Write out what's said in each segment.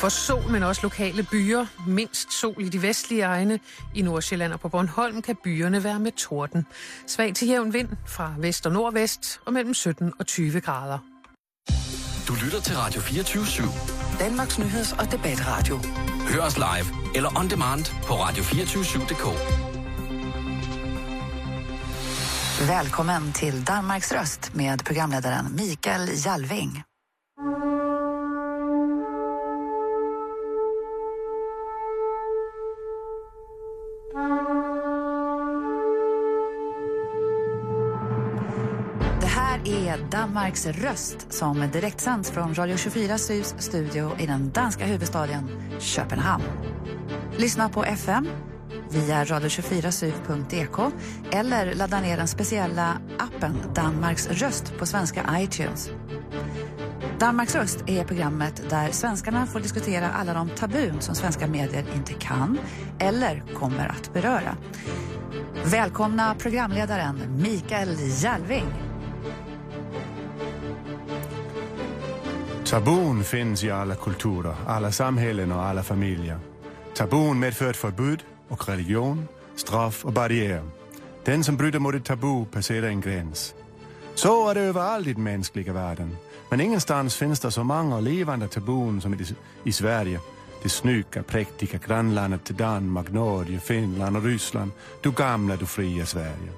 får sol, men også lokale byer. Mindst sol i de vestlige egne. I Nordsjælland og på Bornholm kan byerne være med torden. Svag til jævn vind fra vest og nordvest og mellem 17 og 20 grader. Du lytter til Radio 24 /7. Danmarks nyheds- og debatradio. Hør os live eller on demand på radio247.dk. Välkommen till Danmarks röst med programledaren Mikael Jalving. Är Danmarks röst som direktsänds från Radio 24 Syds studio i den danska huvudstaden Köpenhamn. Lyssna på FM via radio24syd.dk eller ladda ner den speciella appen Danmarks röst på svenska iTunes. Danmarks röst är programmet där svenskarna får diskutera alla de tabun som svenska medier inte kan eller kommer att beröra. Välkomna programledaren Mikael Järving. Tabun finns i alla kulturer, alla samhällen och alla familjer. Tabun medför förbud och religion, straff och barriär. Den som bryter mot ett tabu passerar en gräns. Så är det överallt i den mänskliga världen. Men ingenstans finns det så många levande tabun som i, i Sverige. Det snygga, präktiga grannlandet till Danmark, Norge, Finland och Ryssland. Du gamla, du fria Sverige.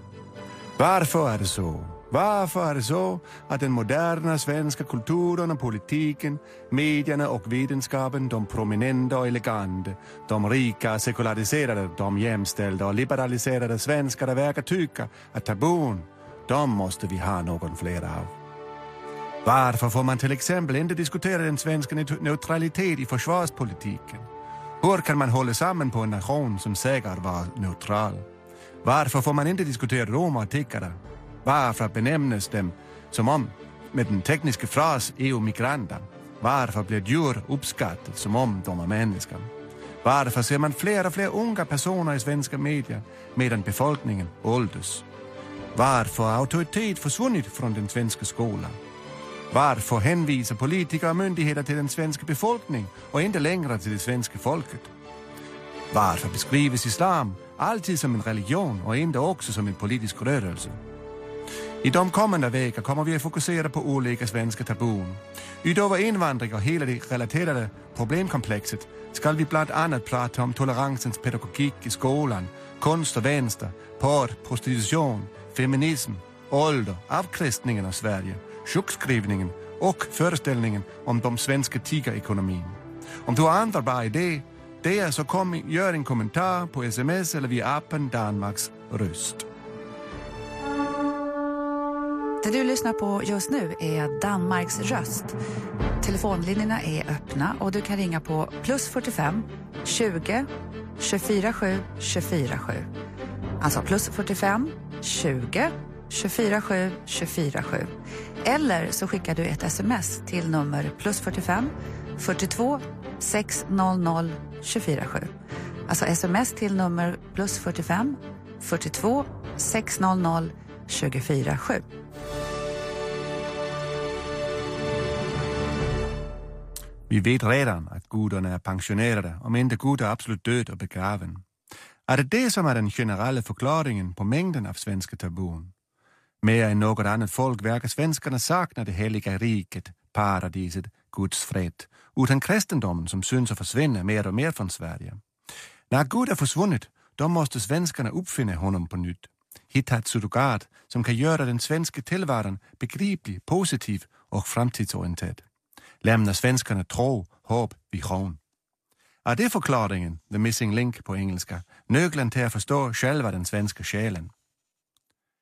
Varför är det så? Varför är det så att den moderna svenska kulturen och politiken, medierna och vetenskapen, de prominenta och eleganta, de rika, sekulariserade, de jämställda och liberaliserade svenskarna verkar tycka att tabun, de måste vi ha någon fler av. Varför får man till exempel inte diskutera den svenska neutralitet i försvarspolitiken? Hur kan man hålla samman på en nation som säger vara neutral? Varför får man inte diskutera romar och tiggare? Varför benämnes dem som om med den tekniska fras EU-migranter? Varför blir djur uppskattat som om de är människor? Varför ser man fler och fler unga personer i svenska medier medan befolkningen åldras? Varför har auktoritet försvunnit från den svenska skolan? Varför hänvisar politiker och myndigheter till den svenska befolkningen och inte längre till det svenska folket? Varför beskrivs islam alltid som en religion och inte också som en politisk rörelse? I de kommande veckorna kommer vi att fokusera på olika svenska tabun. Utöver invandring och hela det relaterade problemkomplexet ska vi bland annat prata om toleransens pedagogik i skolan, konst och vänster, porr, prostitution, feminism, ålder, avkristningen av Sverige, sjukskrivningen och föreställningen om de svenska tigerekonomin. Om du har andra bra idéer, så kom, gör en kommentar på sms eller via appen Danmarks röst. Det du lyssnar på just nu är Danmarks röst. Telefonlinjerna är öppna och du kan ringa på plus 45 20 24 7 24 7. Alltså plus 45 20 24 7 24 7. Eller så skickar du ett sms till nummer plus 45 42 600 24 7. Alltså sms till nummer plus 45 42 600 24 7. Vi vet redan att gudarna är pensionerade, om inte Gud är absolut död och begraven. Är det det som är den generella förklaringen på mängden av svenska tabun? Mer än något annat folk verkar svenskarna sakna det heliga riket, paradiset, Guds fred, utan kristendomen som syns och försvinner mer och mer från Sverige. När Gud är försvunnit, då måste svenskarna uppfinna honom på nytt. Hitta ett surrogat som kan göra den svenska tillvaron begriplig, positiv och framtidsorienterad. Lämna svenskarna tro, hopp, vision. Är det förklaringen, the missing link på engelska, nyckeln till att förstå själva den svenska själen?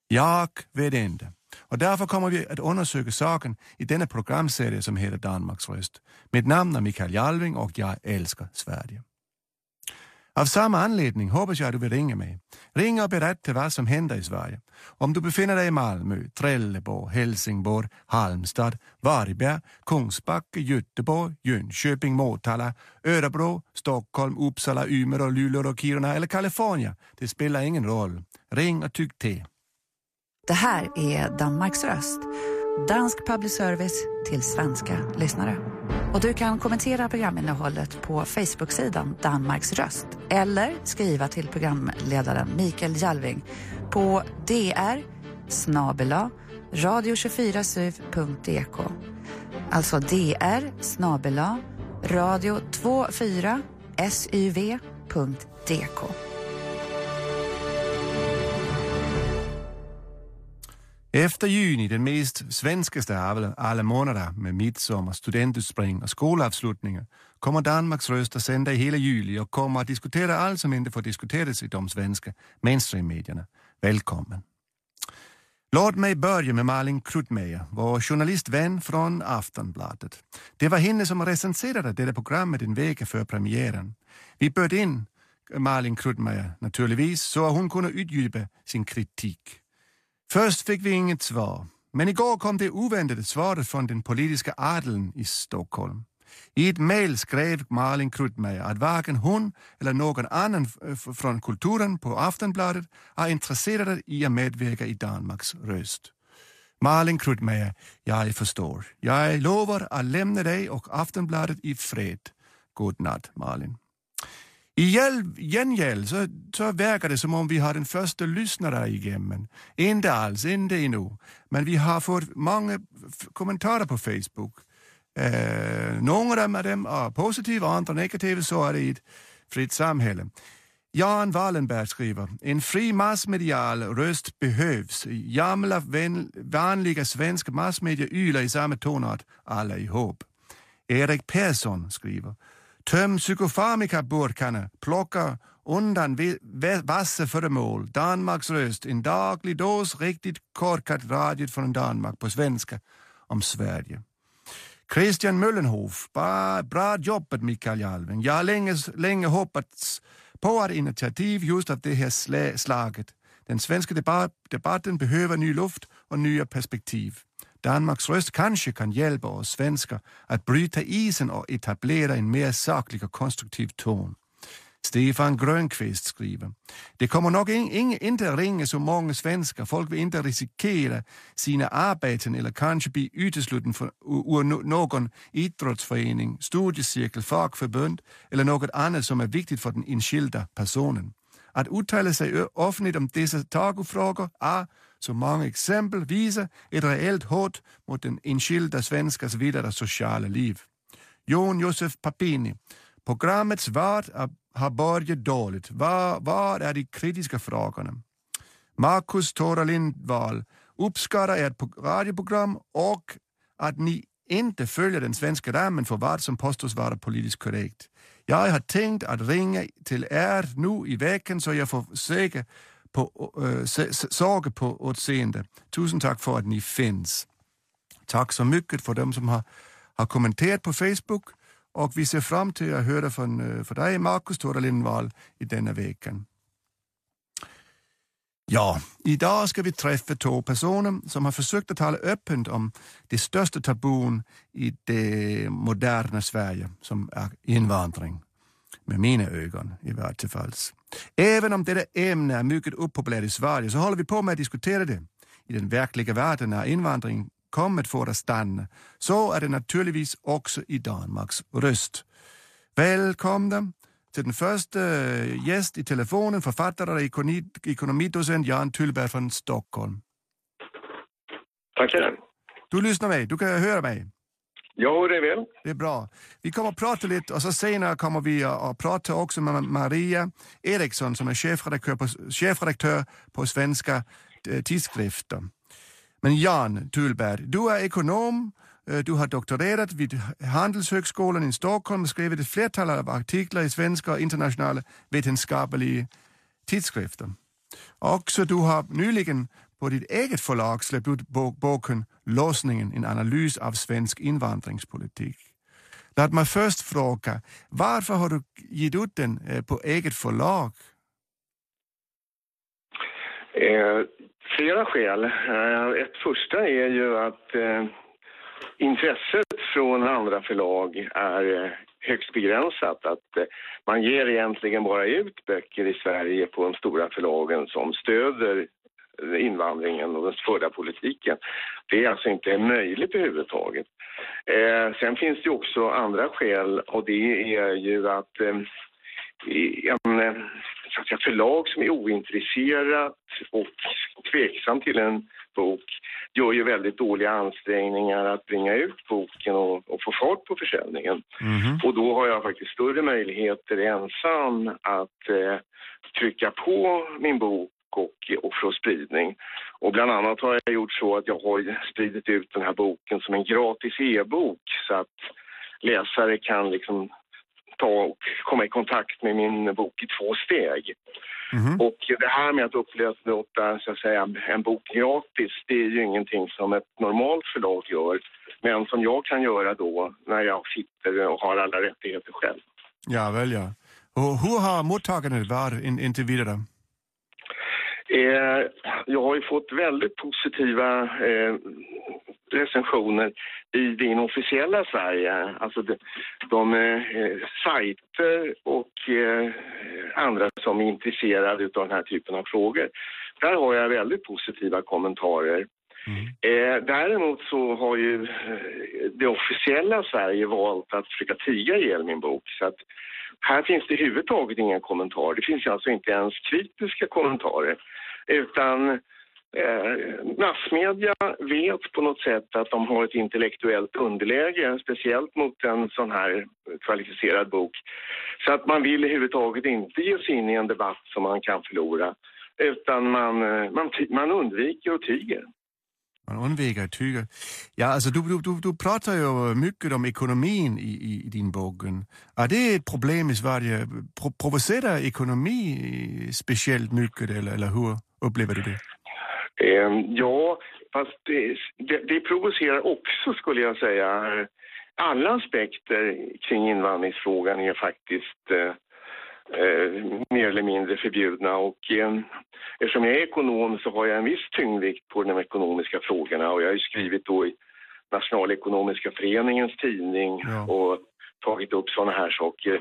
Jag vet inte. Och därför kommer vi att undersöka saken i denna programserie som heter Danmarks röst. Mitt namn är Mikael Jalving och jag älskar Sverige. Av samma anledning hoppas jag att du vill ringa mig. Ring och berätta vad som händer i Sverige. Om du befinner dig i Malmö, Trelleborg, Helsingborg, Halmstad, Varberg, Kungsbacka, Göteborg, Jönköping, Motala, Örebro, Stockholm, Uppsala, Umeå, Luleå, Kiruna eller Kalifornien. Det spelar ingen roll. Ring och tyck till. Det här är Danmarks röst. Dansk public service till svenska lyssnare. Och du kan kommentera programinnehållet på Facebook-sidan Danmarks röst eller skriva till programledaren Mikael Jalving på dr snabela radio24syv.dk e Alltså dr snabela radio24syv.dk Efter juni, den mest svenskaste av alla månader med midsommar, studentutspring och skolavslutningar, kommer Danmarks röst att sända i hela juli och kommer att diskutera allt som inte får diskuteras i de svenska mainstreammedierna. Välkommen! Låt mig börja med Malin Krutmeier, vår journalistvän från Aftonbladet. Det var henne som recenserade detta programmet en vecka före premiären. Vi bjöd in Malin Krutmeier naturligtvis så att hon kunde utdjupa sin kritik. Först fick vi inget svar, men igår kom det oväntade svaret från den politiska adeln i Stockholm. I ett mejl skrev Malin Krutmeier att varken hon eller någon annan från kulturen på Aftonbladet är intresserade i att medverka i Danmarks röst. Malin Krutmeier, jag förstår. Jag lovar att lämna dig och Aftonbladet i fred. God natt, Malin. I gengäld så, så verkar det som om vi har den första lyssnare i gemmen. Inte alls, inte ännu. Men vi har fått många kommentarer på Facebook. Eh, några av dem är positiva, andra negativa, så är det i ett fritt samhälle. Jan Wallenberg skriver, en fri massmedial röst behövs. Gamla vanliga svenska massmedier ylar i samma tonart alla ihop. Erik Persson skriver, Töm psykofarmikaburkarna, plocka undan vassa föremål. Danmarks röst, en daglig dos riktigt korkat radio från Danmark på svenska om Sverige. Christian Möllenhof, bra, jobbat Mikael Jalving. Jag har länge, länge hoppats på ett initiativ just av det här slaget. Den svenska debatten behöver ny luft och nya perspektiv. Danmarks röst kanske kan hjälpa oss svenskar att bryta isen och etablera en mer saklig och konstruktiv ton. Stefan Grönqvist skriver. Det kommer nog in, in, inte ringa så många svenskar. Folk vill inte riskera sina arbeten eller kanske bli utesluten ur någon idrottsförening, studiecirkel, fackförbund eller något annat som är viktigt för den enskilda personen. Att uttala sig offentligt om dessa tagofrågor är som många exempel visar ett reellt hot mot den enskilda svenskars vidare sociala liv. Jon Josef Papini. Programmets värld har börjat dåligt. Var, var är de kritiska frågorna? Marcus Tora Lindvall uppskattar ert radioprogram och att ni inte följer den svenska ramen för vad som påstås vara politiskt korrekt. Jag har tänkt att ringa till er nu i veckan så jag får försöka på, äh, øh, saker på utseende. Tusen tack för att ni finns. Tack så mycket för dem som har, har kommenterat på Facebook och vi ser fram till att höra från, øh, från dig, Markus Tora Lindvall, i denna veckan. Ja, idag ska vi träffa två personer som har försökt att tala öppet om det största tabun i det moderna Sverige, som är invandring. Med mina ögon i vart fall. Även om detta ämne är mycket uppopulärt i Sverige så håller vi på med att diskutera det. I den verkliga världen är invandring kommit för att stanna. Så är det naturligtvis också i Danmarks röst. Välkomna till den första øh, gäst i telefonen, författare och ekonomidocent Jan Tullberg från Stockholm. Tackar. Du lyssnar mig, du kan höra mig. Jo, det är väl. Det är bra. Vi kommer att prata lite och så senare kommer vi att prata också med Maria Eriksson som är chefredaktör på, chefredaktör på Svenska eh, tidskrifter. Men Jan Thulberg, du är ekonom, eh, du har doktorerat vid Handelshögskolan i Stockholm och skrivit ett flertal av artiklar i svenska och internationella vetenskapliga tidskrifter. Också du har nyligen på ditt eget förlag släppt ut boken Låsningen, en analys av svensk invandringspolitik. Låt mig först fråga, varför har du gett ut den eh, på eget förlag? Eh, flera skäl. Eh, ett första är ju att eh, intresset från andra förlag är eh, högst begränsat. Att eh, man ger egentligen bara ut böcker i Sverige på de stora förlagen som stöder invandringen och den förda politiken. Det är alltså inte möjligt överhuvudtaget. Eh, sen finns det också andra skäl och det är ju att eh, en eh, så att säga, förlag som är ointresserat och tveksam till en bok gör ju väldigt dåliga ansträngningar att bringa ut boken och, och få fart på försäljningen. Mm. Och då har jag faktiskt större möjligheter ensam att eh, trycka på min bok och, och få spridning. Och bland annat har jag gjort så att jag har spridit ut den här boken som en gratis e-bok så att läsare kan liksom ta och komma i kontakt med min bok i två steg. Mm. Och det här med att upplåta så att säga, en bok gratis, det är ju ingenting som ett normalt förlag gör. Men som jag kan göra då när jag sitter och har alla rättigheter själv. Ja, väl ja. Och hur har mottagandet varit in, intill vidare? Eh, jag har ju fått väldigt positiva eh, recensioner i din officiella Sverige. Alltså de, de eh, sajter och eh, andra som är intresserade av den här typen av frågor. Där har jag väldigt positiva kommentarer. Mm. Eh, däremot så har ju eh, det officiella Sverige valt att försöka tiga ihjäl min bok. Så att här finns det överhuvudtaget inga kommentarer. Det finns alltså inte ens kritiska kommentarer. Utan eh, massmedia vet på något sätt att de har ett intellektuellt underläge, speciellt mot en sån här kvalificerad bok. Så att man vill överhuvudtaget inte ge sig in i en debatt som man kan förlora. Utan man, eh, man, man undviker och tiger. Man undviker att tycka. Ja, alltså du, du, du pratar ju mycket om ekonomin i, i, i din bok. Är det ett problem i Sverige? Pro, provocerar ekonomi speciellt mycket eller, eller hur upplever du det? Um, ja, fast det, det, det provocerar också skulle jag säga. Alla aspekter kring invandringsfrågan är faktiskt eh, øh, øh, mer eller mindre förbjudna och øh, eh, eftersom jag är ekonom så har jag en viss tyngdvikt på de ekonomiska frågorna och jag har skrivit då i Nationalekonomiska föreningens tidning ja. och tagit upp sådana här saker.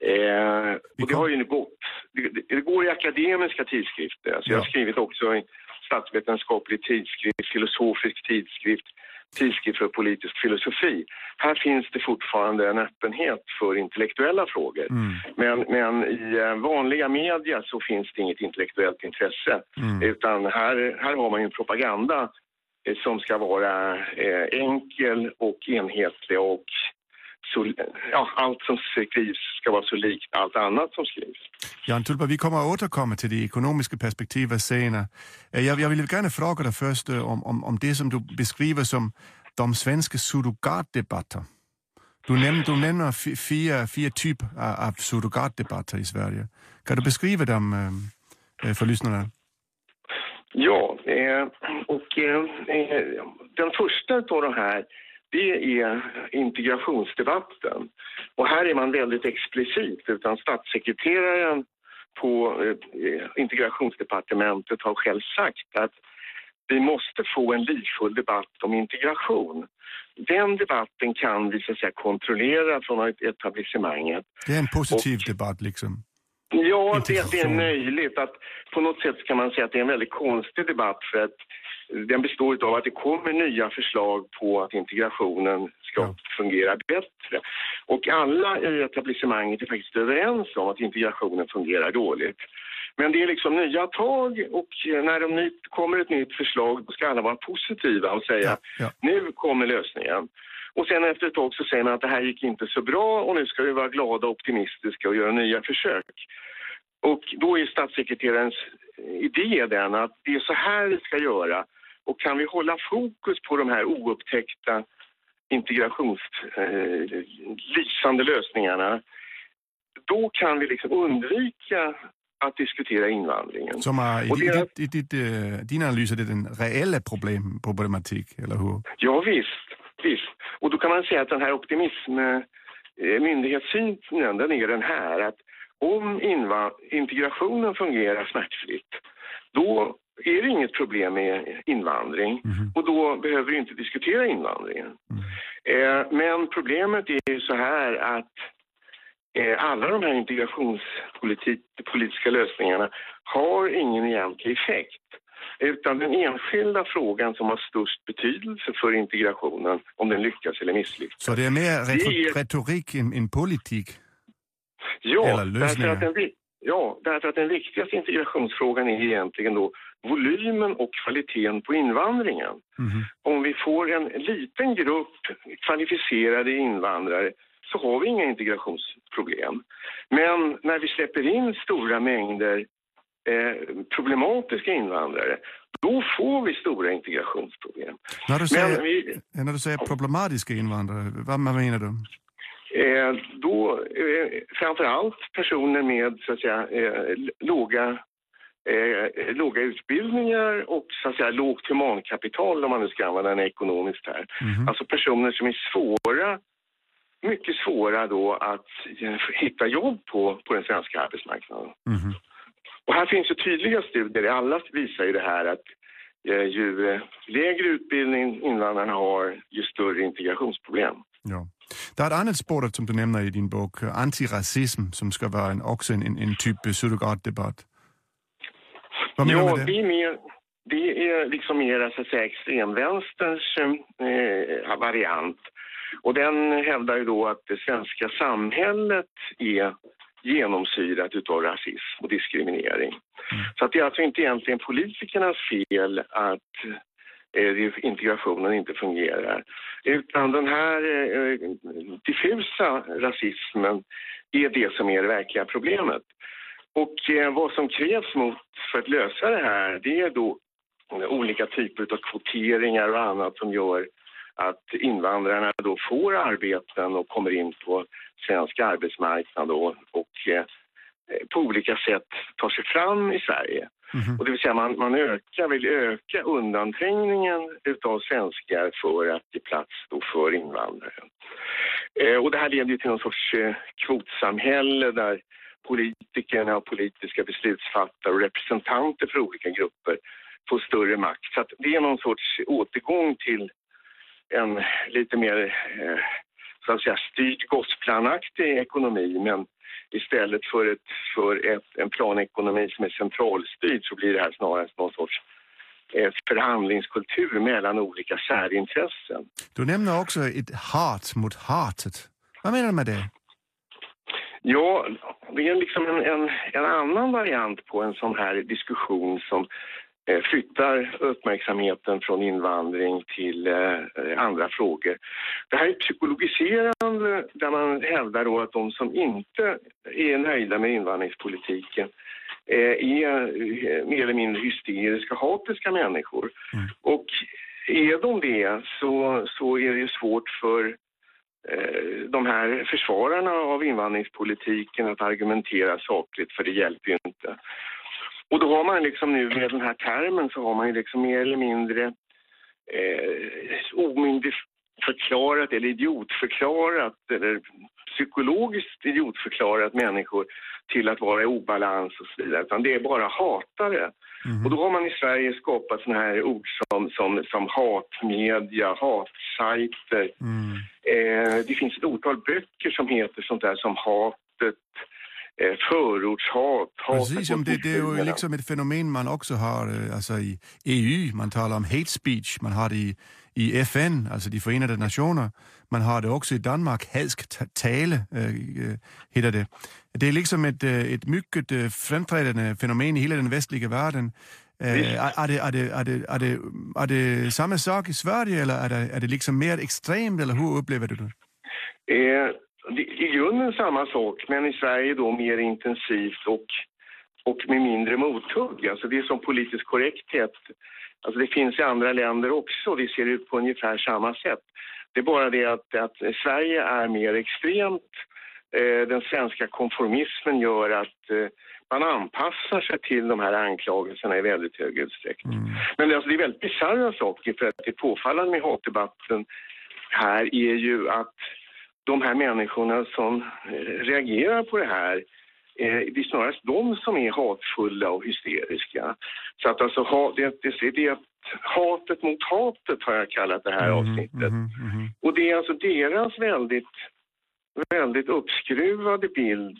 Eh, och det har ju nu gått. Det, det, går i akademiska tidskrifter. Alltså ja. Jag har skrivit också i statsvetenskaplig tidskrift, filosofisk tidskrift, tidskrift för politisk filosofi. Här finns det fortfarande en öppenhet för intellektuella frågor. Mm. Men, men i eh, vanliga media så finns det inget intellektuellt intresse. Mm. Utan här, här har man ju en propaganda eh, som ska vara eh, enkel och enhetlig och så, ja, allt som skrivs ska vara så likt allt annat som skrivs. Jan Tulpa, vi kommer att återkomma till det ekonomiska perspektivet senare. Eh, jag, jag vill gärna fråga dig först eh, om, om, om det som du beskriver som de svenska surrogatdebatter. Du nämner, du nämner fyra, fyra typer av surrogatdebatter i Sverige. Kan du beskriva dem äh, för lyssnarna? Ja, eh, och eh, den första av de här det är integrationsdebatten. Och här är man väldigt explicit, utan statssekreteraren på eh, integrationsdepartementet har själv sagt att vi måste få en livfull debatt om integration. Den debatten kan vi så att säga, kontrollera från etablissemanget. Det är en positiv och, debatt liksom? Ja, det, det, är möjligt. att På något sätt kan man säga att det är en väldigt konstig debatt för att den består av att det kommer nya förslag på att integrationen ska ja. fungera bättre. Och alla i etablissemanget är faktiskt överens om att integrationen fungerar dåligt. Men det är liksom nya tag och när det kommer ett nytt förslag då ska alla vara positiva och säga ja, ja. nu kommer lösningen. Och sen efter ett tag så säger man att det här gick inte så bra och nu ska vi vara glada och optimistiska och göra nya försök. Och då är statssekreterarens idé den att det är så här vi ska göra och kan vi hålla fokus på de här oupptäckta integrationslysande eh, lösningarna då kan vi liksom undvika att diskutera invandringen. Som är, i, det, i, ditt, uh, din analys är det en reella problem, problematik, eller hur? Ja visst, visst. Och då kan man säga att den här optimism, eh, myndighetssynen, den är den här att om integrationen fungerar smärtfritt, då är det inget problem med invandring mm. och då behöver vi inte diskutera invandringen. Mm. Eh, men problemet är ju så här att eh, alla de här integrationspolitiska lösningarna har ingen egentlig effekt. Utan den enskilda frågan som har störst betydelse för integrationen, om den lyckas eller misslyckas. Så det är mer retor retorik än, än politik? Ja, därför att, den, ja, därför att den viktigaste integrationsfrågan är egentligen då volymen och kvaliteten på invandringen. Mm. Om vi får en liten grupp kvalificerade invandrare så har vi inga integrationsproblem. Men när vi släpper in stora mängder eh, problematiska invandrare, då får vi stora integrationsproblem. När du säger, vi, när du säger problematiska invandrare, vad menar du? Eh, då eh, framför allt personer med så att säga, eh, låga, eh, låga utbildningar och så att säga, lågt humankapital om man nu ska använda en ekonomisk term. Mm. Alltså personer som är svåra mycket svåra då att eh, hitta jobb på, på den svenska arbetsmarknaden. Mm. Och här finns ju tydliga studier, alla visar ju det här att eh, ju eh, lägre utbildning invandrarna har, ju större integrationsproblem. Ja. Det är ett annat spår som du nämner i din bok, antirasism, som ska vara en, också en, en typ surrogatdebatt. Vad menar ja, med det? Det är, mer, det är liksom mer så att säga, extremvänsterns eh, variant. Och den hävdar ju då att det svenska samhället är genomsyrat utav rasism och diskriminering. Mm. Så att det är alltså inte egentligen politikernas fel att eh, integrationen inte fungerar. Utan den här eh, diffusa rasismen är det som är det verkliga problemet. Och eh, vad som krävs mot för att lösa det här det är då olika typer av kvoteringar och annat som gör att invandrarna då får arbeten och kommer in på svensk arbetsmarknad då, och eh, på olika sätt tar sig fram i Sverige. Mm. Och det vill säga man, man ökar, vill öka undanträngningen utav svenskar för att ge plats då för invandrare. Eh, och det här leder till någon sorts eh, kvotsamhälle där politikerna och politiska beslutsfattare och representanter för olika grupper får större makt. Så det är någon sorts återgång till en lite mer eh, så att säga, styrd gosplanaktig ekonomi men istället för, ett, för ett, en planekonomi som är centralstyrd så blir det här snarare någon sorts eh, förhandlingskultur mellan olika särintressen. Du nämner också ett hat mot hatet. Vad menar du med det? Ja, det är liksom en, en, en annan variant på en sån här diskussion som Eh, flyttar uppmärksamheten från invandring till eh, andra frågor. Det här är psykologiserande där man hävdar då att de som inte är nöjda med invandringspolitiken eh, är mer eller mindre hysteriska, hatiska människor. Mm. Och är de det så, så är det ju svårt för Eh, de här försvararna av invandringspolitiken att argumentera sakligt för det hjälper ju inte. Och då har man liksom nu med den här termen så har man ju liksom mer eller mindre eh, omyndigförklarat eller idiotförklarat eller psykologiskt idiotförklarat människor till att vara i obalans och så vidare. Utan det är bara hatare. Mm. Och då har man i Sverige skapat såna här ord som, som, som hatmedia, hatsajter. Mm. Eh, det finns ett otal böcker som heter sånt där som Hatet, förortshat. Precis, det, det är ju liksom ett fenomen man också har eh, alltså i EU. Man talar om hate speech, man har det i, i FN, alltså de förenade nationer. Man har det också i Danmark, hadsk tale äh, heter det. Det är liksom ett, ett mycket framträdande fenomen i hela den västliga världen. Är, det, är, det, är, det, är, det, är det samma sak i Sverige eller är det, är det liksom mer extremt eller hur upplever du det? I grunden samma sak, men i Sverige då mer intensivt och, och med mindre mothugg. Alltså det är som politisk korrekthet. Alltså det finns i andra länder också, det ser ut på ungefär samma sätt. Det är bara det att, att Sverige är mer extremt. Eh, den svenska konformismen gör att eh, man anpassar sig till de här anklagelserna i väldigt hög utsträckning. Mm. Men det, alltså, det är väldigt bisarra saker för att det påfallande med hatdebatten här är ju att de här människorna som eh, reagerar på det här eh, det är snarast de som är hatfulla och hysteriska. Så att alltså, det, det, det, hatet mot hatet har jag kallat det här mm, avsnittet. Mm, mm, och det är alltså deras väldigt, väldigt uppskruvade bild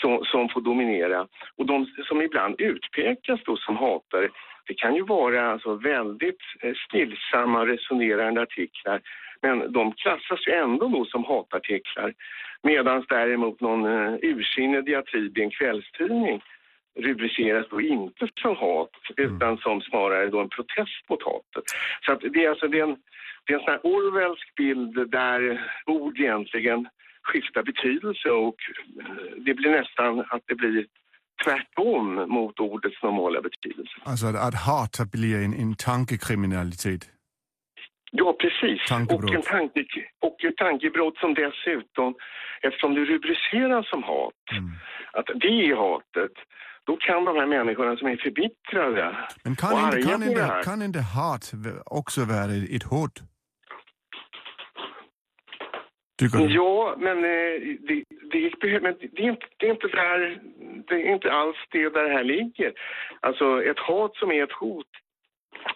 som, som får dominera. Och de som ibland utpekas då som hatare, det kan ju vara alltså väldigt eh, stillsamma resonerande artiklar men de klassas ju ändå då som hatartiklar. Medan däremot någon uh, ursinnig diatrib i en kvällstidning rubriceras då inte som hat mm. utan som snarare då en protest mot hatet. Så att det är alltså det är en, det är en sån här Orwellsk bild där ord egentligen skiftar betydelse och eh, det blir nästan att det blir tvärtom mot ordets normala betydelse. Alltså att, att hat blir en, en tankekriminalitet? Ja, precis. Och, en tanke, och ett tankebrott som dessutom, eftersom det rubriceras som hat, mm. att det är hatet, då kan de här människorna som är förbittrade Men kan, och inte, kan, inte, kan inte hat också vara ett hot? Ja, men, eh, det, det, men det, är inte, det, är inte där, det är inte alls det där det här ligger. Alltså ett hat som är ett hot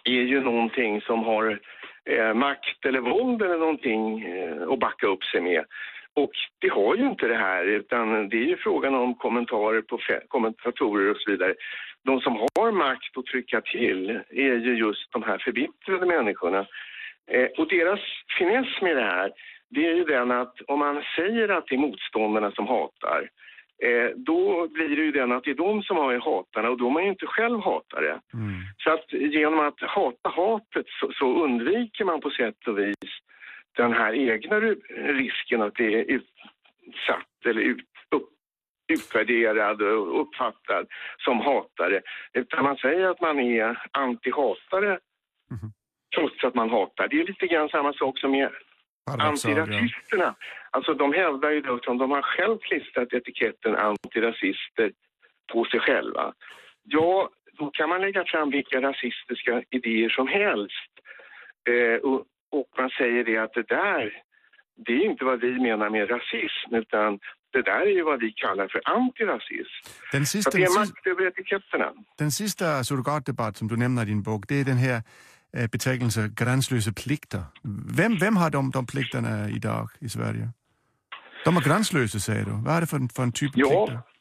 är ju någonting som har eh, makt eller våld eller någonting eh, att backa upp sig med. Och det har ju inte det här utan det är ju frågan om kommentarer på kommentatorer och så vidare. De som har makt att trycka till är ju just de här förbittrade människorna. Eh, och deras finess med det här det är ju den att om man säger att det är motståndarna som hatar eh, då blir det ju den att det är de som har hatarna och då är man ju inte själv hatare. Mm. Så att genom att hata hatet så, så, undviker man på sätt och vis den här egna risken att det är utsatt eller ut, upp, utvärderad och uppfattad som hatare. Utan man säger att man är antihatare mm. trots att man hatar. Det är lite grann samma sak som med Antirasisterna, alltså de hävdar ju då att de har själv klistrat etiketten antirasister på sig själva. Ja, då kan man lägga fram vilka rasistiska idéer som helst. Eh, och, och, man säger det att det där, det är inte vad vi menar med rasism utan det där är ju vad vi kallar för antirasism. Den sista, Så det är makt över etiketterna. Den sista surrogatdebatt som du nämner i din bok, det är den här Eh, beteckelse gränslösa plikter. Vem, vem har de, de plikterna idag i Sverige? De är gränslösa säger du. Vad är det för, för en typ av ja. plikter?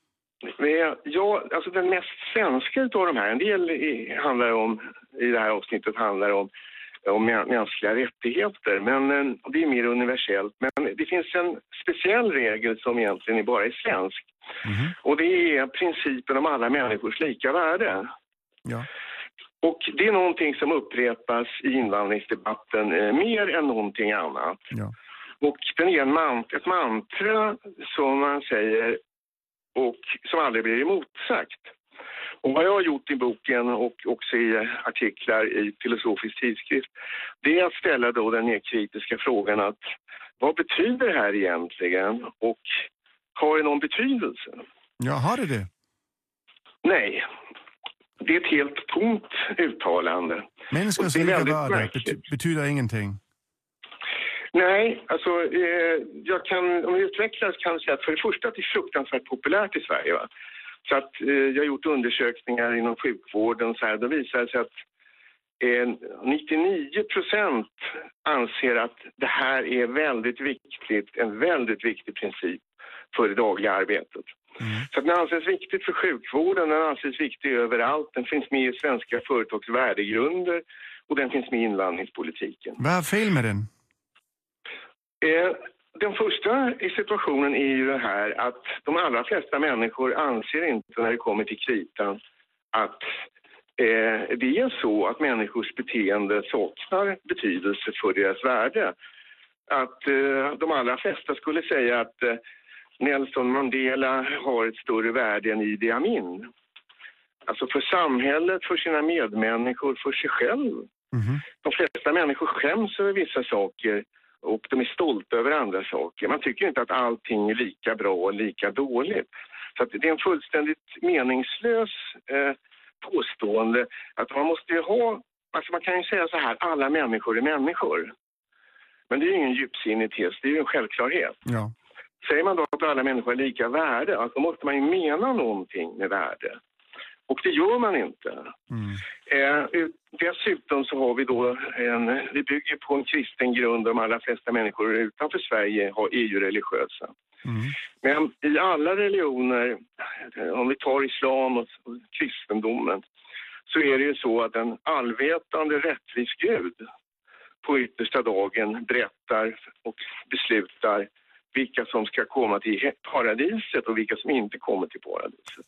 Ja, alltså den mest svenska av de här, en del i, handlar om, i det här avsnittet handlar om, om mänskliga rättigheter, men det är mer universellt. Men det finns en speciell regel som egentligen bara är svensk. Mm. Och det är principen om alla människors lika värde. Ja. Och det är någonting som upprepas i invandringsdebatten eh, mer än någonting annat. Ja. Och den är en mant ett mantra som man säger och som aldrig blir emotsagt. Och vad jag har gjort i boken och också i artiklar i Filosofisk tidskrift, det är att ställa då den mer kritiska frågan att vad betyder det här egentligen och har det någon betydelse? Ja, har det det? Nej, det är ett helt tomt uttalande. Människans lika värde betyder ingenting? Nej, alltså eh, jag kan, om vi utvecklar kan jag säga att för det första att det är fruktansvärt populärt i Sverige. Va? Så att eh, jag har gjort undersökningar inom sjukvården så här, då visar det sig att eh, 99 procent anser att det här är väldigt viktigt, en väldigt viktig princip för det dagliga arbetet. Mm. Så den anses viktigt för sjukvården, den anses viktig överallt. Den finns med i svenska företags värdegrunder och den finns med i invandringspolitiken. Vad är fel med den? Eh, den första i situationen är ju det här att de allra flesta människor anser inte när det kommer till kritan att eh, det är så att människors beteende saknar betydelse för deras värde. Att eh, de allra flesta skulle säga att eh, Nelson Mandela har ett större värde än Idi Amin. Alltså för samhället, för sina medmänniskor, för sig själv. Mm. De flesta människor skäms över vissa saker och de är stolta över andra saker. Man tycker inte att allting är lika bra och lika dåligt. Så det är en fullständigt meningslös eh, påstående att man måste ha, alltså man kan ju säga så här, alla människor är människor. Men det är ju ingen djupsinnig tes, det är ju en självklarhet. Ja. Säger man då att alla människor har lika värde, alltså måste man ju mena någonting med värde. Och det gör man inte. Mm. Eh, dessutom så har vi då en, vi bygger på en kristen grund, de allra flesta människor utanför Sverige har, är ju religiösa. Mm. Men i alla religioner, om vi tar islam och, och kristendomen, så är det ju så att en allvetande rättvis Gud på yttersta dagen berättar och beslutar vilka som ska komma till paradiset och vilka som inte kommer till paradiset.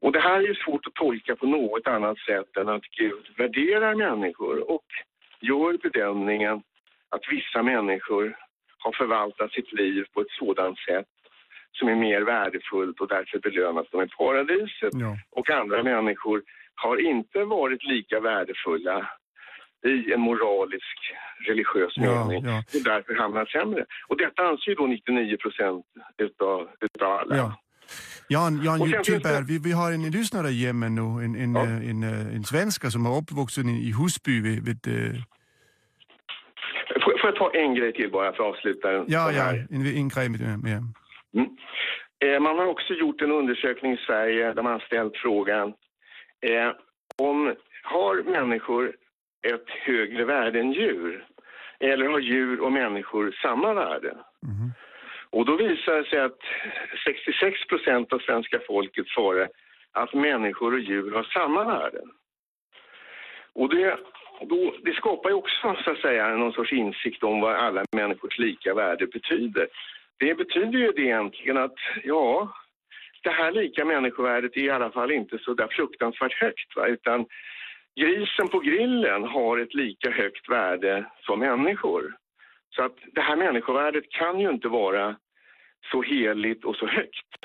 Och det här är ju svårt att tolka på något annat sätt än att Gud värderar människor och gör bedömningen att vissa människor har förvaltat sitt liv på ett sådant sätt som är mer värdefullt och därför belönas de i paradiset. Ja. Och andra människor har inte varit lika värdefulla i en moralisk, religiös mening ja, och därför hamnar sämre. Och detta anser ju då 99 procent utav, utav alla. Ja. Jan, Jan Tillberg, vi, vi har en lyssnare i Yemen nu, en, en, ja. en, en, en svenska som är uppvuxen i, Husby vid... vid uh... får, får jag ta en grej till bara för att avsluta den? Ja, ja, en, en grej med, med. Mm. Eh, man har också gjort en undersökning i Sverige där man har ställt frågan eh, om har människor ett högre värde än djur? Eller har djur och människor samma värde? Mm. Och då visar det sig att 66 procent av svenska folket svarar att människor och djur har samma värde. Och det, då, det skapar ju också så att säga, någon sorts insikt om vad alla människors lika värde betyder. Det betyder ju det egentligen att, ja, det här lika människovärdet är i alla fall inte så där fruktansvärt högt. Va? Utan grisen på grillen har ett lika högt värde som människor. Så att det här människovärdet kan ju inte vara så heligt och så högt.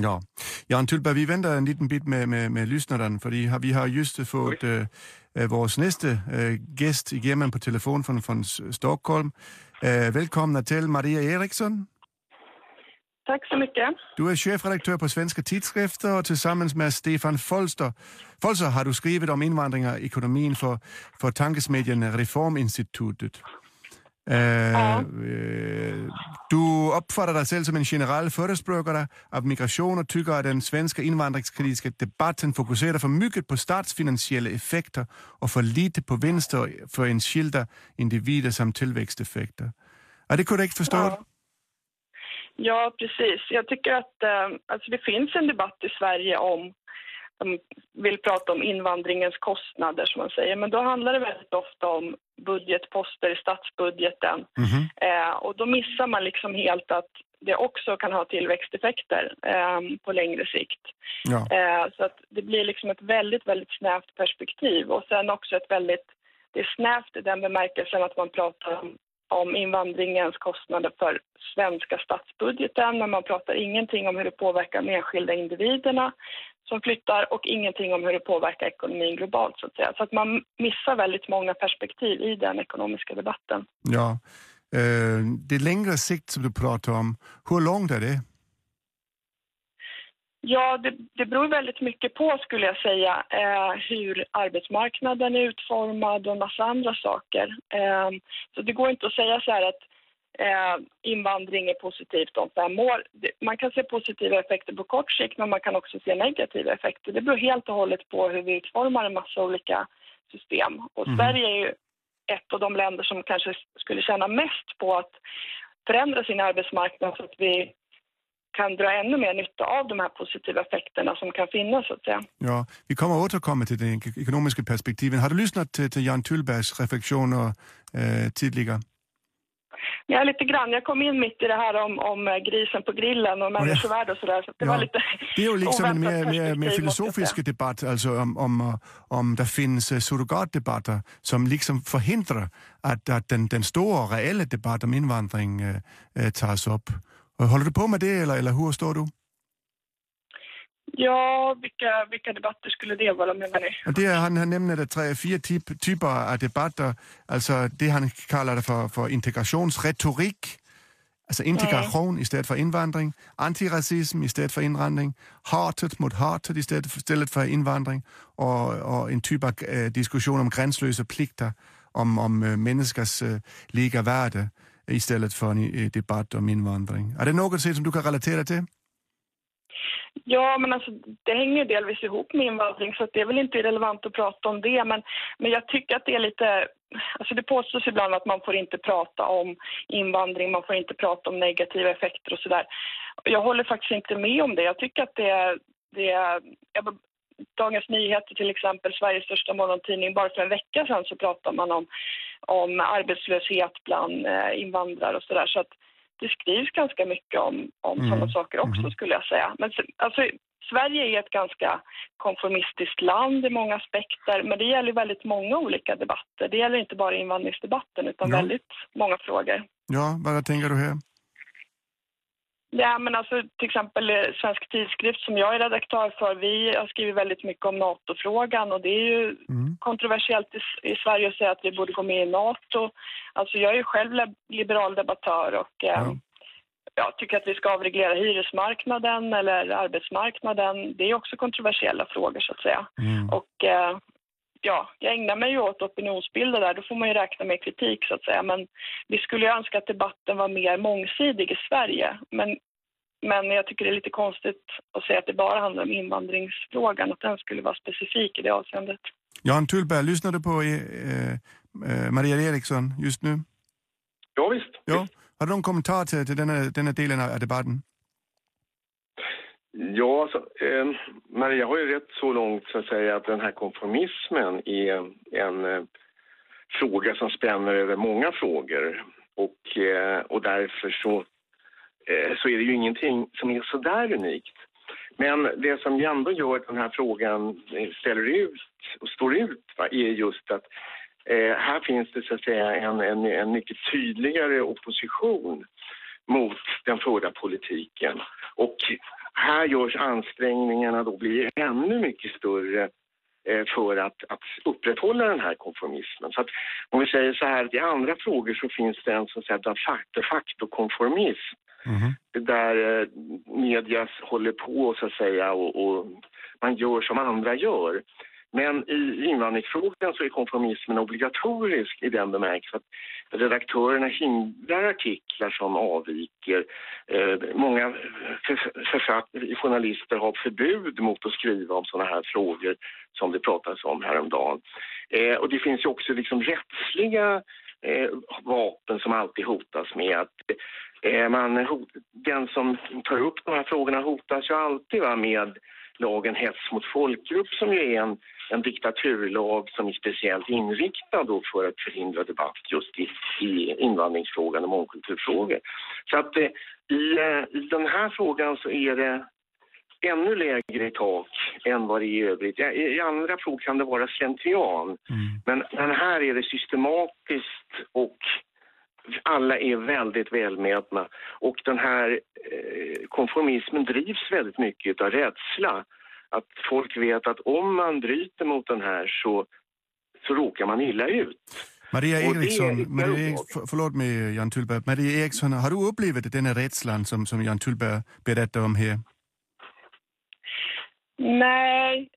Ja, Jan Tullberg, vi väntar en liten bit med, med, med lyssnaren, för vi har just fått äh, vår nästa äh, gäst igenom på telefon från, från Stockholm. Äh, välkomna till Maria Eriksson. Tack så mycket. Du är chefredaktör på Svenska tidskrifter och tillsammans med Stefan Folster, Folster har du skrivit om invandring och ekonomin för, för tankesmedjan Reforminstitutet. Ja. Du uppfattar dig själv som en generell förespråkare av migration och tycker att den svenska invandringskritiska debatten fokuserar för mycket på statsfinansiella effekter och för lite på vinster för enskilda individer samt tillväxteffekter. Är det korrekt förstått? Ja. Ja, precis. Jag tycker att eh, alltså det finns en debatt i Sverige om de vill prata om invandringens kostnader som man säger, men då handlar det väldigt ofta om budgetposter i statsbudgeten. Mm -hmm. eh, och då missar man liksom helt att det också kan ha tillväxteffekter eh, på längre sikt. Ja. Eh, så att det blir liksom ett väldigt, väldigt snävt perspektiv och sen också ett väldigt, det är snävt i den bemärkelsen att man pratar om om invandringens kostnader för svenska statsbudgeten men man pratar ingenting om hur det påverkar de enskilda individerna som flyttar och ingenting om hur det påverkar ekonomin globalt så att säga. Så att man missar väldigt många perspektiv i den ekonomiska debatten. Ja, eh, det längre sikt som du pratar om, hur långt är det? Ja, det, det beror väldigt mycket på skulle jag säga eh, hur arbetsmarknaden är utformad och en massa andra saker. Eh, så det går inte att säga så här att eh, invandring är positivt om fem år. Man kan se positiva effekter på kort sikt men man kan också se negativa effekter. Det beror helt och hållet på hur vi utformar en massa olika system. Och mm. Sverige är ju ett av de länder som kanske skulle tjäna mest på att förändra sin arbetsmarknad så att vi kan dra ännu mer nytta av de här positiva effekterna som kan finnas. Så att säga. Ja, vi kommer att återkomma till de ekonomiska perspektiven. Har du lyssnat till, till Jan Tullbergs reflektioner eh, tidigare? Ja, lite grann. Jag kom in mitt i det här om, om eh, grisen på grillen och människovärde och sådär. Så det, ja. var lite det är ju liksom en mer, mer, mer filosofisk debatt, alltså om, om, om det finns eh, surrogatdebatter som liksom förhindrar att, att den, den stora reella debatten om invandring äh, tas upp. Håller du på med det eller, eller hur står du? Ja, vilka, vilka debatter skulle det vara menar ni? Det, han, han nämner tre, fyra typ, typer av debatter. Alltså det han kallar det för, för integrationsretorik. Alltså integration mm. istället för invandring, antirasism istället för invandring, hatet mot hatet istället för, istället för invandring och, och en typ av äh, diskussion om gränslösa plikter, om, om äh, människors äh, lika värde istället för en eh, debatt om invandring. Är det något som du kan relatera till? Ja, men alltså, det hänger delvis ihop med invandring så det är väl inte relevant att prata om det. Men, men jag tycker att det är lite... Alltså det påstås ibland att man får inte prata om invandring, man får inte prata om negativa effekter och sådär. Jag håller faktiskt inte med om det. Jag tycker att det, det jag Dagens Nyheter till exempel, Sveriges största morgontidning, bara för en vecka sedan så pratade man om, om arbetslöshet bland eh, invandrare och sådär. Så att det skrivs ganska mycket om, om Mm. sådana saker också Mhm. skulle jag säga. Men alltså, Sverige är ett ganska konformistiskt land i många aspekter, men det gäller väldigt många olika debatter. Det gäller inte bara invandringsdebatten utan Ja. väldigt många frågor. Ja, vad tänker du här? Ja, men alltså till exempel eh, Svensk tidskrift som jag är redaktör för, vi har skrivit väldigt mycket om NATO-frågan och det är ju Mm. kontroversiellt i, i Sverige att säga att vi borde gå med i NATO. Alltså jag är ju själv liberal debattör och eh, Ja. jag tycker att vi ska avreglera hyresmarknaden eller arbetsmarknaden. Det är också kontroversiella frågor så att säga. Mm. Och eh, ja, jag ägnar mig ju åt opinionsbilder där, då får man ju räkna med kritik så att säga. Men vi skulle ju önska att debatten var mer mångsidig i Sverige. Men, men jag tycker det är lite konstigt att säga att det bara handlar om invandringsfrågan, att den skulle vara specifik i det avseendet. Jan Tullberg, lyssnar du på eh, eh, Maria Eriksson just nu? Ja, visst. Ja. Har du någon kommentar till, till denna, denna delen av debatten? Ja, alltså, eh, Maria har ju rätt så långt så att säga att den här konformismen är en eh, fråga som spänner över många frågor och, eh, och därför så, eh, så är det ju ingenting som är så där unikt. Men det som ju ändå gör att den här frågan eh, ställer ut och står ut va, är just att eh, här finns det så att säga en, en, en mycket tydligare opposition mot den förda politiken. Och här görs ansträngningarna då bli ännu mycket större eh, för att, att upprätthålla den här konformismen. Så att om vi säger så här, i andra frågor så finns det en så att de facto- de facto-konformism Mhm. där eh, media håller på så att säga och, och man gör som andra gör. Men i invandringsfrågan så är konformismen obligatorisk i den bemärkelsen att redaktörerna hindrar artiklar som avviker. Eh, många författ- journalister har förbud mot att skriva om sådana här frågor som det pratas om häromdagen. Eh, och det finns ju också liksom rättsliga eh, vapen som alltid hotas med att eh, man den som tar upp de här frågorna hotas ju alltid va, med lagen hets mot folkgrupp som ju är en, en diktaturlag som är speciellt inriktad då för att förhindra debatt just i, i invandringsfrågan och mångkulturfrågor. Så att eh, i, eh, i den här frågan så är det ännu lägre i tak än vad det är i övrigt. I, i andra frågor kan det vara slentrian. Mm. Men, men här är det systematiskt och alla är väldigt välmedvetna. Och den här eh, konformismen drivs väldigt mycket av rädsla. Att folk vet att om man bryter mot den här så, så råkar man illa ut. Maria Eriksson, Maria för, förlåt mig Jan Tullberg. Maria Eriksson, har du upplevt denna rädslan som, som Jan Tullberg berättar om här? Nej,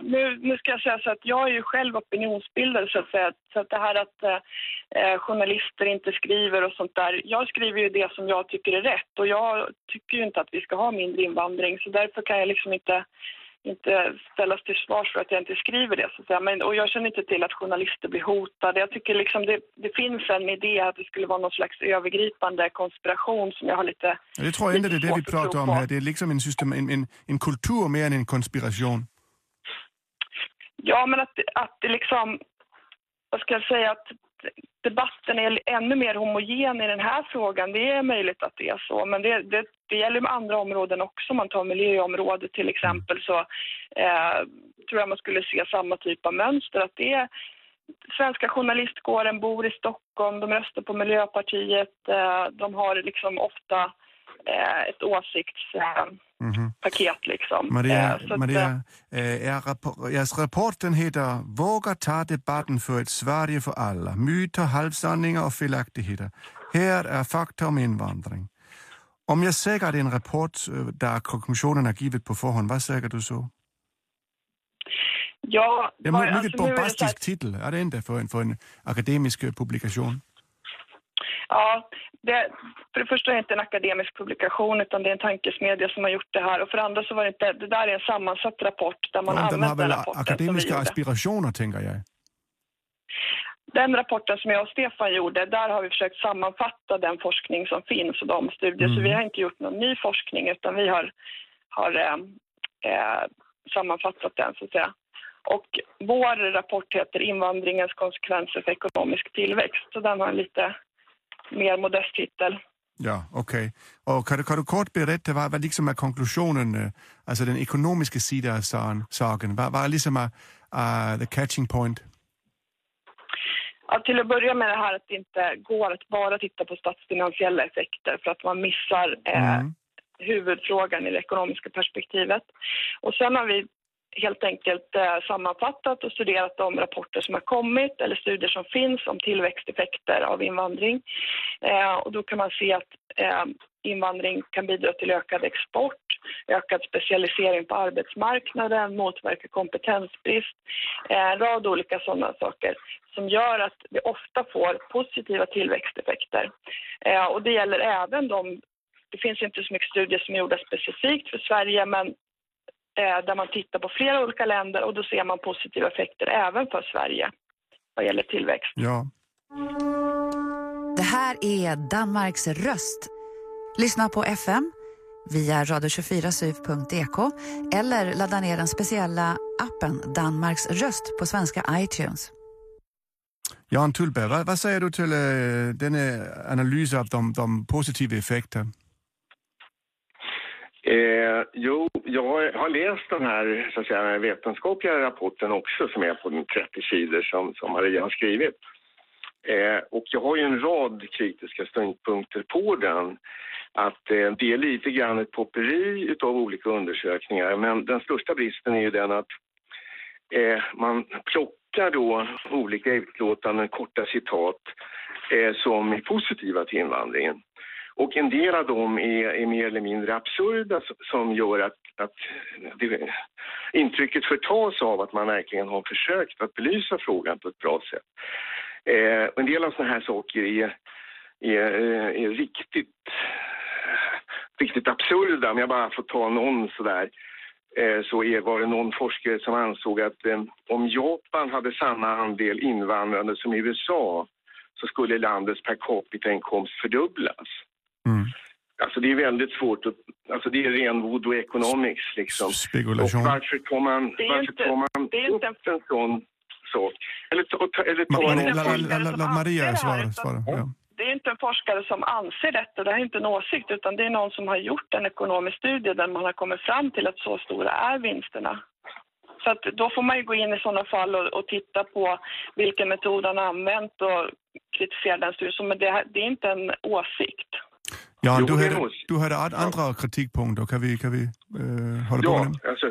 nu, nu ska jag säga så att jag är ju själv opinionsbildare så att säga. Så att det här att eh, journalister inte skriver och sånt där. Jag skriver ju det som jag tycker är rätt och jag tycker ju inte att vi ska ha mindre invandring så därför kan jag liksom inte inte ställas till svars för att jag inte skriver det. Så att säga. Men, och jag känner inte till att journalister blir hotade. Jag tycker liksom det, det finns en idé att det skulle vara någon slags övergripande konspiration som jag har lite... Ja, Det tror jag inte det är det vi pratar om här. Det är liksom en, system, en, en, en kultur mer än en konspiration. Ja, men att, att det liksom... Vad ska jag säga? Att debatten är ännu mer homogen i den här frågan. Det är möjligt att det är så, men det, det, det gäller med andra områden också. Om man tar miljöområdet till exempel så eh, tror jag man skulle se samma typ av mönster. Att det är Svenska journalistkåren bor i Stockholm, de röstar på Miljöpartiet, eh, de har liksom ofta eh, ett åsiktspaket Mhm. liksom. Maria, Eh, så att, eh, Maria eh, er rapport, jeres rapporten heter Våga ta debatten för ett Sverige för alla. Myter, halvsanningar och felaktigheter. Här är fakta om invandring. Om jag säger att det är en rapport eh, där konklusionen är givet på förhand, vad säger du så? Ja, Det är en mycket alltså, nu är det bombastisk titel, är det inte, för en, för en akademisk eh, publikation? Ja, det, för det första är det inte en akademisk publikation utan det är en tankesmedja som har gjort det här. Och för det andra så var det inte, det där är en sammansatt rapport där man Ja, den har använt den väl rapporten som vi akademiska aspirationer, tänker jag. Den rapporten som jag och Stefan gjorde, där har vi försökt sammanfatta den forskning som finns och de studier. Så Mhm. vi har inte gjort någon ny forskning utan vi har, har eh, eh, sammanfattat den så att säga. Och vår rapport heter Invandringens konsekvenser för ekonomisk tillväxt. Så den har en lite mer modest titel. Ja, okej. Okay. Och kan du, kan du kort berätta vad, vad liksom är konklusionen, øh, alltså den ekonomiska sidan av saken? Vad, vad är liksom uh, the catching point? Ja, till att börja med det här att det inte går att bara titta på statsfinansiella effekter för att man missar eh, mm. huvudfrågan i det ekonomiska perspektivet. Och sen har vi helt enkelt eh, sammanfattat och studerat de rapporter som har kommit eller studier som finns om tillväxteffekter av invandring. Eh, och då kan man se att eh, invandring kan bidra till ökad export, ökad specialisering på arbetsmarknaden, motverka kompetensbrist, eh, en rad olika sådana saker som gör att vi ofta får positiva tillväxteffekter. Eh, och det gäller även de det finns inte så mycket studier som är gjorda specifikt för Sverige men där man tittar på flera olika länder och då ser man positiva effekter även för Sverige vad gäller tillväxt. Ja. Det här är Danmarks röst. Lyssna på FM via radio24syv.ek eller ladda ner den speciella appen Danmarks röst på svenska iTunes. Jan Tullberg, vad, säger du till uh, denna analys av de, de positiva effekterna? Eh, jo, jag har läst den här så att säga, vetenskapliga rapporten också som är på 30 sidor som, som Maria har skrivit. Eh, och jag har ju en rad kritiska ståndpunkter på den. Att eh, det är lite grann ett popperi av olika undersökningar men den största bristen är ju den att eh, man plockar då olika utlåtanden, korta citat eh, som är positiva till invandringen. Och en del av dem är, är mer eller mindre absurda som gör att, att det, intrycket förtas av att man verkligen har försökt att belysa frågan på ett bra sätt. Eh, en del av sådana här saker är, är, eh, är riktigt, riktigt absurda. Om jag bara får ta någon sådär eh, så är, var det någon forskare som ansåg att eh, om Japan hade samma andel invandrare som USA så skulle landets per capita-inkomst fördubblas. Mm. Alltså det är väldigt svårt att, alltså det är ren voodoo economics liksom. Spekulation. Och varför tar man, varför tar man upp en sån sak? Eller, eller tar man... Maria svarar. Svara. Ja. Det är inte en forskare som anser detta, det är inte en åsikt utan det är någon som har gjort en ekonomisk studie där man har kommit fram till att så stora är vinsterna. Så att då får man ju gå in i sådana fall och, och titta på vilken metod han har använt och kritisera den studien. Men det, det är inte en åsikt. Ja, jo, du, hade, du hade andra ja. kritikpunkter. Kan vi, kan vi uh, hålla ja, på med alltså,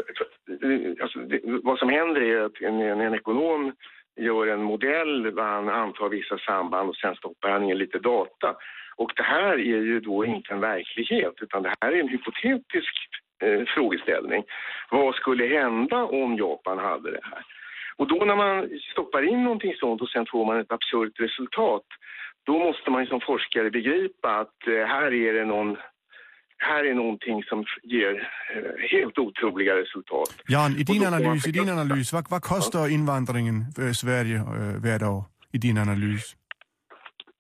alltså, det, vad som händer är att en, en, en ekonom gör en modell där han antar vissa samband och sen stoppar han in lite data. Och det här är ju då inte en verklighet utan det här är en hypotetisk eh, frågeställning. Vad skulle hända om Japan hade det här? Och då när man stoppar in någonting sånt och sen får man ett absurt resultat då måste man som forskare begripa att eh, här är det någon här är någonting som ger eh, helt otroliga resultat. Jan, i din analys, i din analys vad, vad kostar invandringen för Sverige äh, varje år i din analys?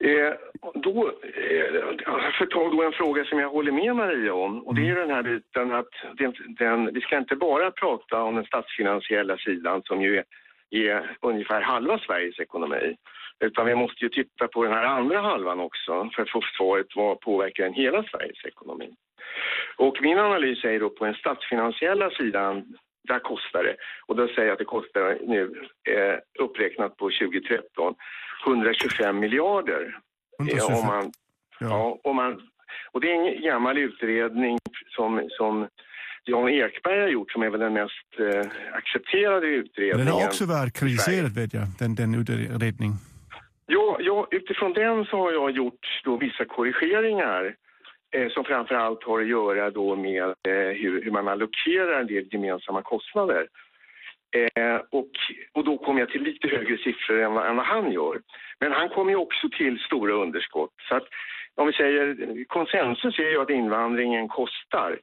Eh, då, eh, för ta då en fråga som jag håller med Maria om och det är mm. den här biten att den, den, vi ska inte bara prata om den statsfinansiella sidan som ju är, är ungefär halva Sveriges ekonomi. Utan vi måste ju titta på den här andra halvan också för att få svaret vad påverkar den hela Sveriges ekonomi. Och min analys säger då på den statsfinansiella sidan, där kostar det. Och då säger jag att det kostar nu, eh, uppräknat på 2013, 125 miljarder. 125. Om man, ja. ja. om man, och det är en gammal utredning som, som Jan Ekberg har gjort som är väl den mest eh, accepterade utredningen. Den har också varit kritiserad vet jag, den, den utredningen. Ja, ja, utifrån den så har jag gjort då vissa korrigeringar eh, som framför allt har att göra då med eh, hur, hur, man allokerar en del gemensamma kostnader. Eh, och, och då kommer jag till lite högre siffror än vad, än vad han gör. Men han kommer ju också till stora underskott. Så att om vi säger konsensus är ju att invandringen kostar.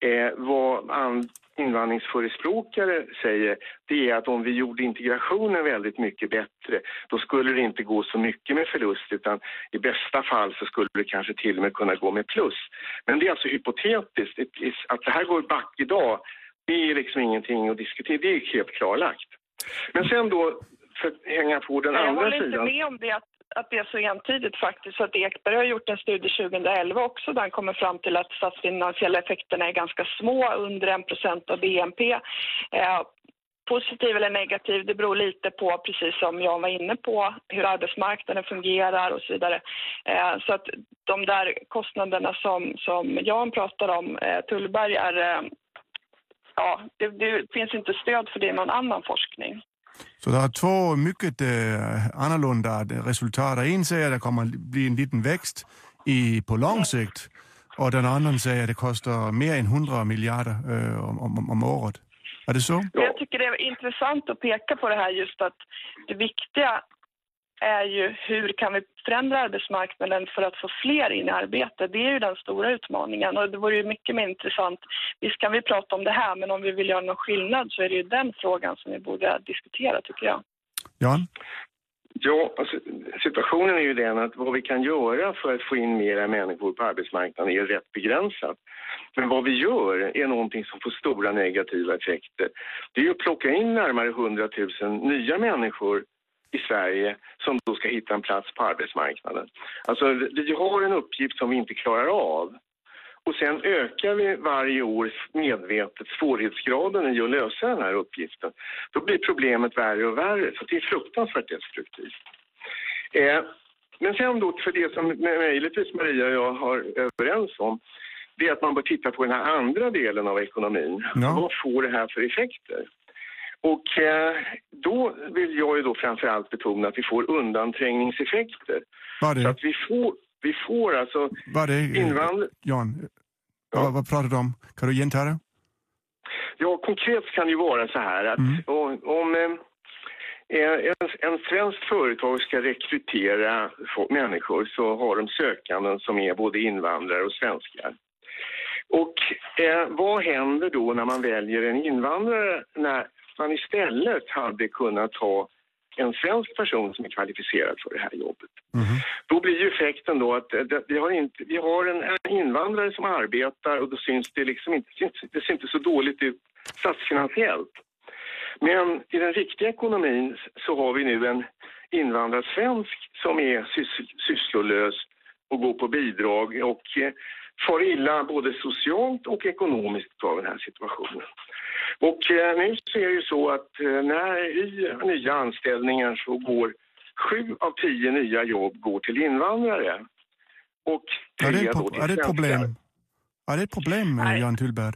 Eh, vad an, invandringsförespråkare säger det är att om vi gjorde integrationen väldigt mycket bättre då skulle det inte gå så mycket med förlust utan i bästa fall så skulle det kanske till och med kunna gå med plus. Men det är alltså hypotetiskt. Att det här går back idag Det är liksom ingenting att diskutera, det är helt klarlagt. Men sen då, för att hänga på den jag andra sidan. Jag håller inte med om det att, att det är så entydigt faktiskt. Att Ekberg har gjort en studie 2011 också där han kommer fram till att statsfinansiella effekterna är ganska små, under 1 procent av BNP. Eh, positiv eller negativ, det beror lite på, precis som Jan var inne på, hur arbetsmarknaden fungerar och så vidare. Eh, så att de där kostnaderna som, som Jan pratar om, eh, Tullberg, är, eh, ja, det, det, finns inte stöd för det i någon annan forskning. Så det är två mycket eh, annorlunda resultat. En säger att det kommer bli en liten växt i, på lång sikt och den andra säger att det kostar mer än 100 miljarder eh, øh, om, om, om året. Är det så? Jag tycker det är intressant att peka på det här just att det viktiga är ju hur kan vi förändra arbetsmarknaden för att få fler in i arbete? Det är ju den stora utmaningen och det vore ju mycket mer intressant. Visst kan vi prata om det här, men om vi vill göra någon skillnad så är det ju den frågan som vi borde diskutera tycker jag. Jan? Ja, alltså, situationen är ju den att vad vi kan göra för att få in mera människor på arbetsmarknaden är rätt begränsat. Men vad vi gör är någonting som får stora negativa effekter. Det är ju att plocka in närmare 100 000 nya människor i Sverige som då ska hitta en plats på arbetsmarknaden. Alltså, vi har en uppgift som vi inte klarar av. Och sen ökar vi varje år medvetet svårighetsgraden i att lösa den här uppgiften. Då blir problemet värre och värre, så det är fruktansvärt destruktivt. Eh, men sen då för det som möjligtvis Maria och jag har överens om, det är att man bör titta på den här andra delen av ekonomin. Ja. Vad får det här för effekter? Och eh, då vill jag ju då framförallt betona att vi får undanträngningseffekter. Vad är det? Så att vi får, vi får alltså Vad är det, invandring... Jan, ja. vad, vad pratar du om? Kan du genta det? Ja, konkret kan det ju vara så här att mm. om, om eh, en, en svensk företag ska rekrytera människor så har de sökanden som är både invandrare och svenskar. Och eh, vad händer då när man väljer en invandrare när man istället hade kunnat ha en svensk person som är kvalificerad för det här jobbet. Mm. Då blir ju effekten då att vi har, inte, vi har en, invandrare som arbetar och då syns det liksom inte, det ser inte så dåligt ut statsfinansiellt. Men i den riktiga ekonomin så har vi nu en invandrad svensk som är sysslolös och går på bidrag och eh, far illa både socialt och ekonomiskt av den här situationen. Och eh, nu så är det ju så att eh, när i nya anställningar så går sju av tio nya jobb går till invandrare. Och är det, ett, är det ett problem? Är det ett problem, Nej. Jan Tullberg?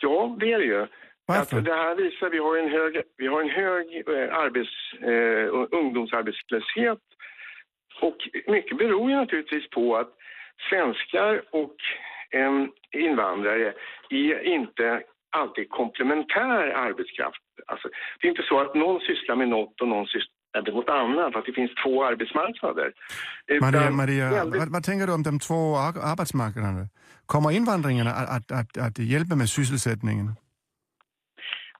Ja, det är det ju. Varför? Att det här visar vi har en hög, vi har en hög eh, arbets, eh, ungdomsarbetslöshet och mycket beror ju naturligtvis på att svenskar och eh, invandrare är inte alltid komplementär arbetskraft. Alltså, det är inte så att någon sysslar med något och någon sysslar med något annat, att det finns två arbetsmarknader. Maria, Maria väldigt... vad, vad, tänker du om de två arbetsmarknaderna? Kommer invandringen att, att, att, att hjälpa med sysselsättningen?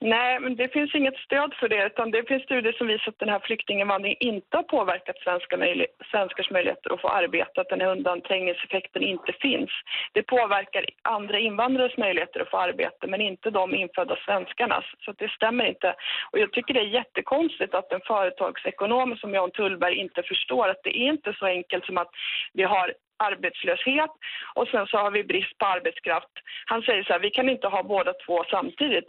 Nej, men det finns inget stöd för det. Utan det finns studier som visar att den här flyktinginvandringen inte har påverkat svenska möjlig svenskars möjligheter att få arbete, att den här undanträngningseffekten inte finns. Det påverkar andra invandrares möjligheter att få arbete, men inte de infödda svenskarnas. Så det stämmer inte. Och jag tycker det är jättekonstigt att en företagsekonom som Jan Tullberg inte förstår att det är inte så enkelt som att vi har arbetslöshet och sen så har vi brist på arbetskraft. Han säger så här, vi kan inte ha båda två samtidigt.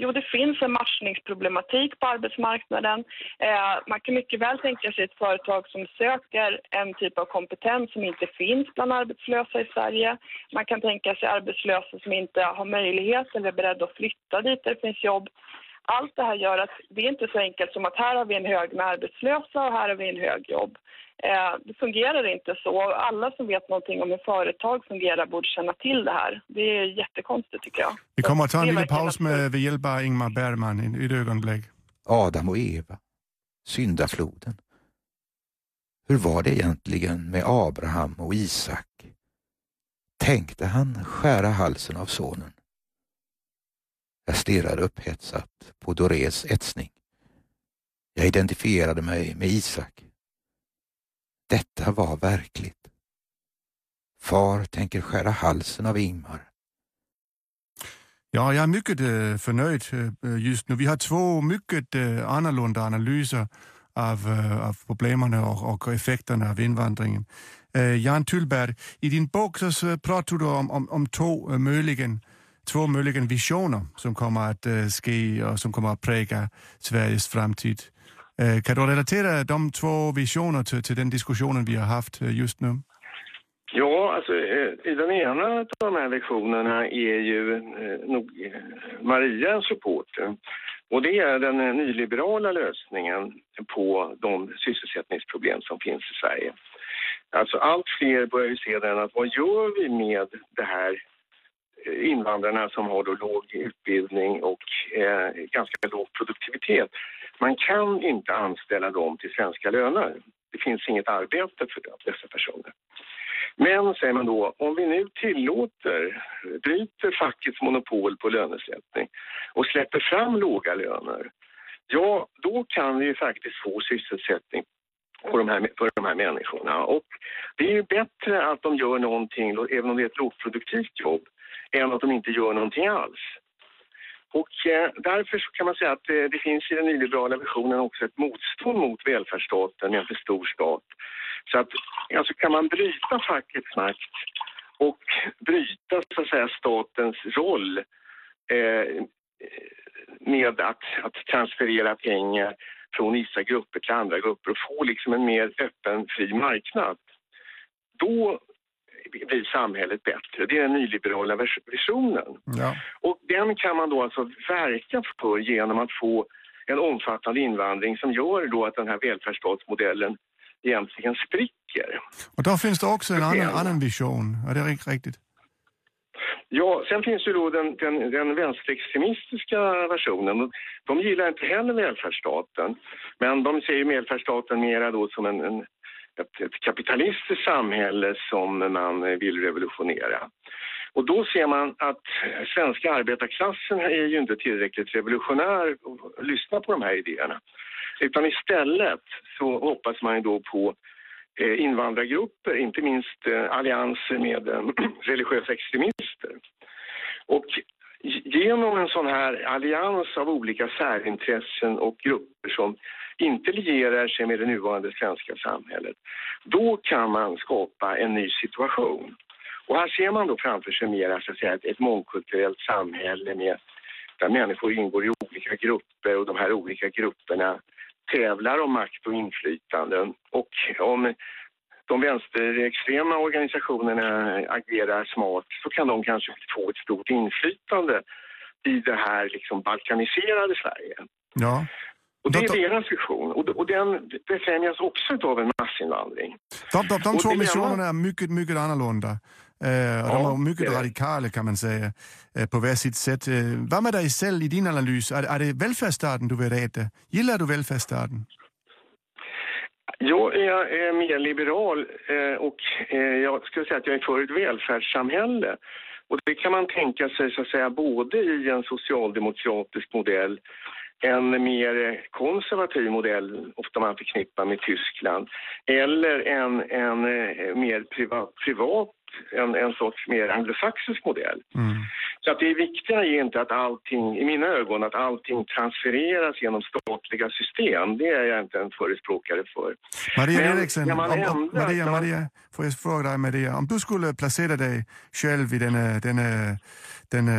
Jo, det finns en matchningsproblematik på arbetsmarknaden. Eh, man kan mycket väl tänka sig ett företag som söker en typ av kompetens som inte finns bland arbetslösa i Sverige. Man kan tänka sig arbetslösa som inte har möjlighet eller är beredda att flytta dit där det finns jobb. Allt det här gör att det är inte så enkelt som att här har vi en hög med arbetslösa och här har vi en hög jobb. Eh, det fungerar inte så. Alla som vet någonting om hur företag fungerar borde känna till det här. Det är jättekonstigt tycker jag. Vi kommer att ta en liten paus med vi hjälper Ingmar Bergman i ett ögonblick. Adam och Eva, syndafloden. Hur var det egentligen med Abraham och Isak? Tänkte han skära halsen av sonen? Jag stirrade upphetsat på Dorés etsning. Jag identifierade mig med Isak. Detta var verkligt. Far tänker skära halsen av Ingmar. Ja, jag är mycket äh, förnöjd äh, just nu. Vi har två mycket äh, annorlunda analyser av, av problemen och, och effekterna av invandringen. Jan Tullberg, i din bok så pratar du om, om, om två möjligen två möjligen visioner som kommer att eh, ske och som kommer att prägla Sveriges framtid. Eh, kan du relatera de två visionerna till, till den diskussionen vi har haft eh, just nu? Ja, alltså i den ena av de här lektionerna är ju eh, nog Maria supporter. Och det är den nyliberala lösningen på de sysselsättningsproblem som finns i Sverige. Alltså allt fler börjar ju se den att vad gör vi med det här invandrarna som har då låg utbildning och eh, ganska låg produktivitet. Man kan inte anställa dem till svenska löner. Det finns inget arbete för dessa personer. Men, säger man då, om vi nu tillåter, bryter fackets monopol på lönesättning och släpper fram låga löner, ja, då kan vi ju faktiskt få sysselsättning för de, här, för de här människorna. Och det är ju bättre att de gör någonting, även om det är ett lågproduktivt jobb, än att de inte gör någonting alls. Och eh, därför kan man säga att eh, det finns i den nyliberala visionen också ett motstånd mot välfärdsstaten, en för stor stat. Så att, alltså kan man bryta fackets makt och bryta så att säga statens roll eh, med att, att transferera pengar från vissa grupper till andra grupper och få liksom en mer öppen, fri marknad. Då blir samhället bättre. Det är den nyliberala visionen. Ja. Och den kan man då alltså verka för genom att få en omfattande invandring som gör då att den här välfärdsstatsmodellen egentligen spricker. Och då finns det också en annan, annan vision, är det riktigt? Ja, sen finns ju då den, den, den vänsterextremistiska versionen. De gillar inte heller välfärdsstaten, men de ser ju välfärdsstaten mera då som en, en ett, ett kapitalistiskt samhälle som man vill revolutionera. Och då ser man att svenska arbetarklassen är ju inte tillräckligt revolutionär och lyssnar på de här idéerna. Utan istället så hoppas man ju då på eh, invandrargrupper, inte minst eh, allianser med eh, religiösa extremister. Och genom en sån här allians av olika särintressen och grupper som inte lierar sig med det nuvarande svenska samhället, då kan man skapa en ny situation. Och här ser man då framför sig mer så att säga, ett, mångkulturellt samhälle med, där människor ingår i olika grupper och de här olika grupperna tävlar om makt och inflytande. Och om de vänsterextrema organisationerna agerar smart så kan de kanske få ett stort inflytande i det här liksom balkaniserade Sverige. Ja. Och det är deras vision och, och den befrämjas också av en massinvandring. De, de, de två missionerna är mycket, mycket annorlunda. Uh, ja, de är mycket radikala kan man säga uh, på var sitt sätt. Uh, vad med dig själv i din analys? Är, är det välfärdsstaten du vill rädda? Gillar du välfärdsstaten? Jag är mer liberal och jag skulle säga att jag är för ett välfärdssamhälle. Och det kan man tänka sig så att säga både i en socialdemokratisk modell en mer konservativ modell, ofta man förknippar med Tyskland, eller en, en eh, mer privat, privat en, en sorts mer anglosaxisk modell. Mm. Så att det viktiga är inte att allting, i mina ögon, att allting transfereras genom statliga system. Det är jag inte en förespråkare för. Maria Men, Eriksen, om, om, Maria, Maria, får jag fråga dig Maria, om du skulle placera dig själv i denna, denna, denna,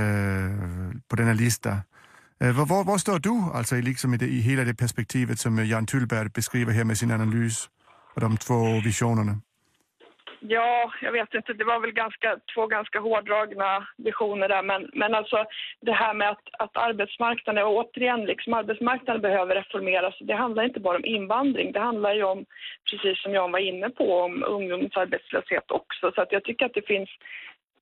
på denna lista, Eh, Øh, var, var står du alltså liksom i, det, i hela det perspektivet som øh, Jan Tullberg beskriver här med sin analys av de två visionerna? Ja, jag vet inte. Det var väl ganska, två ganska hårdragna visioner där. Men, men alltså det här med att, att arbetsmarknaden, och återigen, liksom arbetsmarknaden behöver reformeras. Det handlar inte bara om invandring. Det handlar ju om, precis som jag var inne på, om ungdomsarbetslöshet också. Så att jag tycker att det finns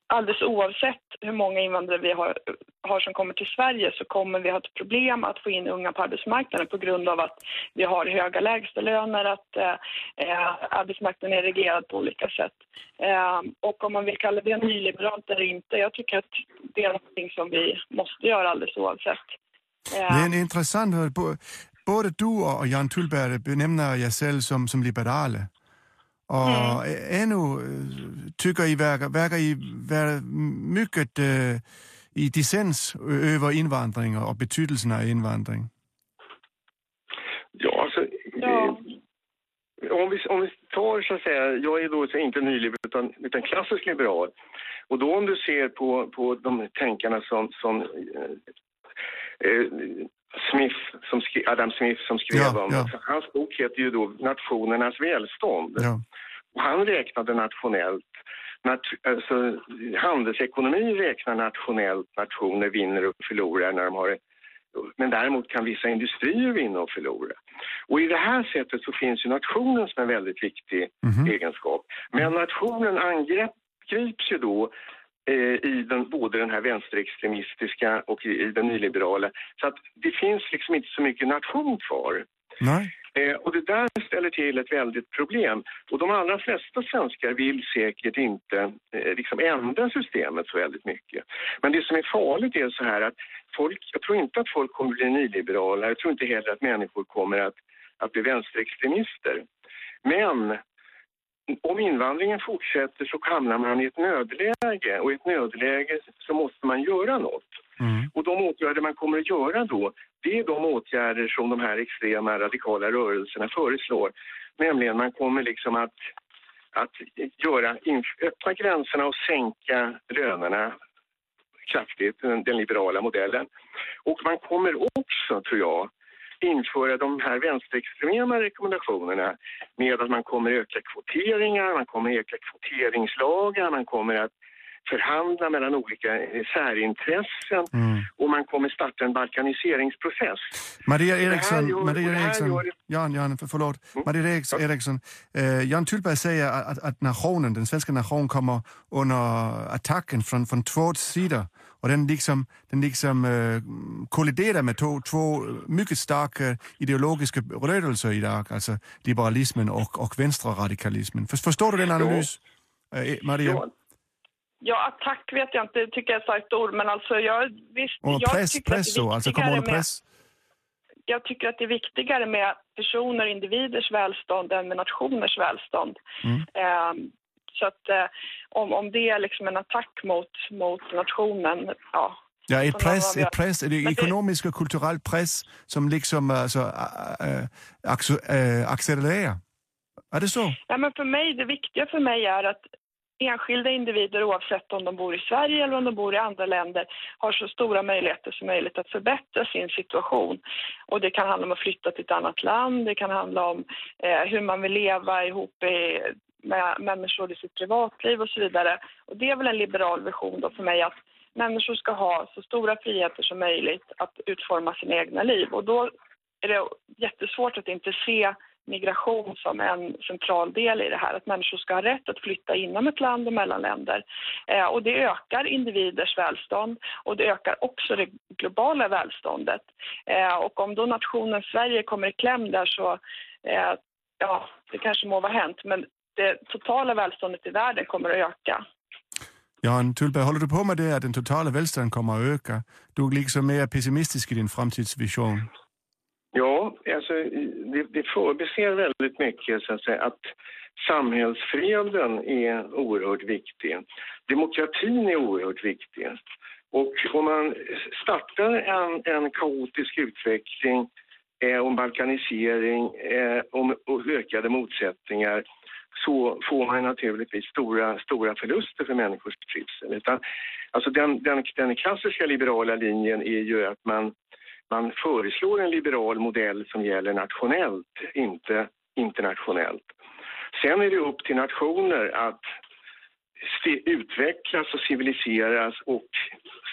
alldeles oavsett hur många invandrare vi har, har som kommer till Sverige så kommer vi ha ett problem att få in unga på arbetsmarknaden på grund av att vi har höga lägstalöner, att eh, eh, arbetsmarknaden är reglerad på olika sätt. Eh, och om man vill kalla det nyliberalt eller inte, jag tycker att det är någonting som vi måste göra alldeles oavsett. Eh, det är intressant, både du och Jan Tullberg benämner er själv som, som liberala. Och mm. ännu tycker I verkar, verkar I vara mycket äh, i dissens över invandring och betydelsen av invandring? Ja, alltså... Ja. eh, Om vi, om vi tar så att säga, jag är då så inte nyliberal utan, utan klassisk liberal. Och då om du ser på, på de tänkarna som, som eh, eh, Smith, som Adam Smith som skrev Ja, om, ja. hans bok heter ju då Nationernas välstånd. Ja. Och han räknade nationellt. Nat alltså, handelsekonomi räknar nationellt. Nationer vinner och förlorar när de har men däremot kan vissa industrier vinna och förlora. Och i det här sättet så finns ju nationen som en väldigt viktig Mhm. egenskap. Men nationen angrips ju då i den, både den här vänsterextremistiska och i, i den nyliberala. Så att det finns liksom inte så mycket nation kvar. Nej? Eh, och det där ställer till ett väldigt problem. Och de allra flesta svenskar vill säkert inte eh, liksom ändra systemet så väldigt mycket. Men det som är farligt är så här att folk, jag tror inte att folk kommer bli nyliberala. Jag tror inte heller att människor kommer att, att bli vänsterextremister. Men om invandringen fortsätter så hamnar man i ett nödläge och i ett nödläge så måste man göra något. Mm. Och de åtgärder man kommer att göra då, det är de åtgärder som de här extrema radikala rörelserna föreslår. Nämligen man kommer liksom att, att göra, öppna gränserna och sänka lönerna kraftigt, den, den liberala modellen. Och man kommer också, tror jag, införa de här vänsterextrema rekommendationerna med att man kommer öka kvoteringar, man kommer öka kvoteringslagar, man kommer att förhandla mellan olika eh, särintressen Mm. och man kommer starta en balkaniseringsprocess. Maria Eriksson, gör- Maria Eriksson, gör- Jan, Jan, för, förlåt. Mm. Maria Eriks- Eriksson, eh, Jan Tullberg säger att, att nationen, den svenska nationen kommer under attacken från, från två sidor. Och den liksom, den liksom eh, kolliderar med två, två mycket starka ideologiska rörelser idag, alltså liberalismen och, och vänsterradikalismen. För, förstår du den analys, eh, Maria? Ja, Ja, attack vet jag inte, tycker jag är ett starkt ord, men alltså jag, visst, Och jag press, tycker att press är så, alltså viktigare kommer under med- press? jag tycker att det är viktigare med personer, individers välstånd än med nationers välstånd. Mm. Ehm, så att eh, om, om det är liksom en attack mot, mot nationen, ja. Ja, ett press, ett press, det Men det- ekonomisk och kulturell press som liksom alltså, äh, accelererar. Är det så? ja men för mig, det viktiga för mig är att enskilda individer oavsett om de bor i Sverige eller om de bor i andra länder har så stora möjligheter som möjligt att förbättra sin situation. Och det kan handla om att flytta till ett annat land, det kan handla om eh, hur man vill leva ihop i, med människor i sitt privatliv och så vidare. Och det är väl en liberal vision då för mig att människor ska ha så stora friheter som möjligt att utforma sina egna liv. Och då är det jättesvårt att inte se migration som en central del i det här. Att människor ska ha rätt att flytta inom ett land och mellan länder. Eh, och det ökar individers välstånd och det ökar också det globala välståndet. Eh, och om då nationen Sverige kommer i kläm där så, eh, ja, det kanske må vara hänt. Men det totala välståndet i världen kommer att öka. Jan Tullberg, håller du på med det att den totala välståndet kommer att öka? Du är liksom mer pessimistisk i din framtidsvision. Ja, alltså, det, det förbiser väldigt mycket så att, säga, att samhällsfreden är oerhört viktig. Demokratin är oerhört viktig. Och om man startar en, en kaotisk utveckling eh, om balkanisering eh, om, och ökade motsättningar så får man naturligtvis stora, stora förluster för människors trivsel. Utan, alltså den, den, den klassiska liberala linjen är ju att man man föreslår en liberal modell som gäller nationellt, inte internationellt. Sen är det upp till nationer att utvecklas och civiliseras och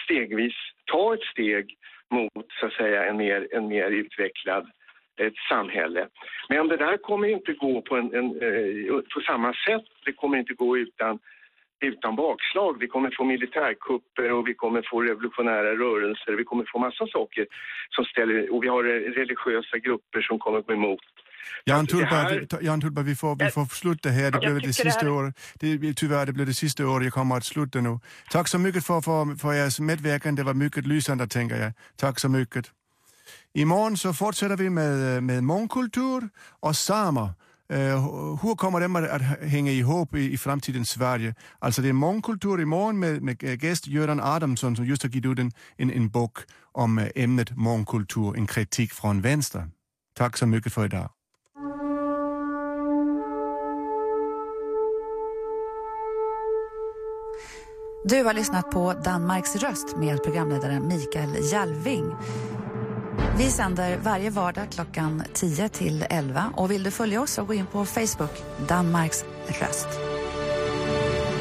stegvis ta ett steg mot så att säga en mer, en mer utvecklad ett samhälle. Men det där kommer inte gå på, en, en, eh, på samma sätt. Det kommer inte gå utan utan bakslag. Vi kommer få militärkupper och vi kommer få revolutionära rörelser. Vi kommer få massa saker som ställer... Och vi har religiösa grupper som kommer gå emot. Jan Alltså, det här- Tullberg, vi, Jan Tullberg vi, får, vi får sluta här. Det blev det sista det här- året. Det, tyvärr, det blev det sista året. Jag kommer att sluta nu. Tack så mycket för, för, för er medverkan. Det var mycket lysande, tänker jag. Tack så mycket. Imorgon så fortsätter vi med, med mångkultur och samer. Uh, hur kommer de att, hänga ihop i, i framtidens Sverige? Alltså det är mångkultur imorgon med, med gäst Göran Adamsson som just har gett ut en, en, en bok om eh, ämnet mångkultur, en kritik från vänster. Tack så mycket för idag. Du har lyssnat på Danmarks röst med programledaren Mikael Jalving. Vi sänder varje vardag klockan 10 till 11 och vill du följa oss så gå in på Facebook, Danmarks röst.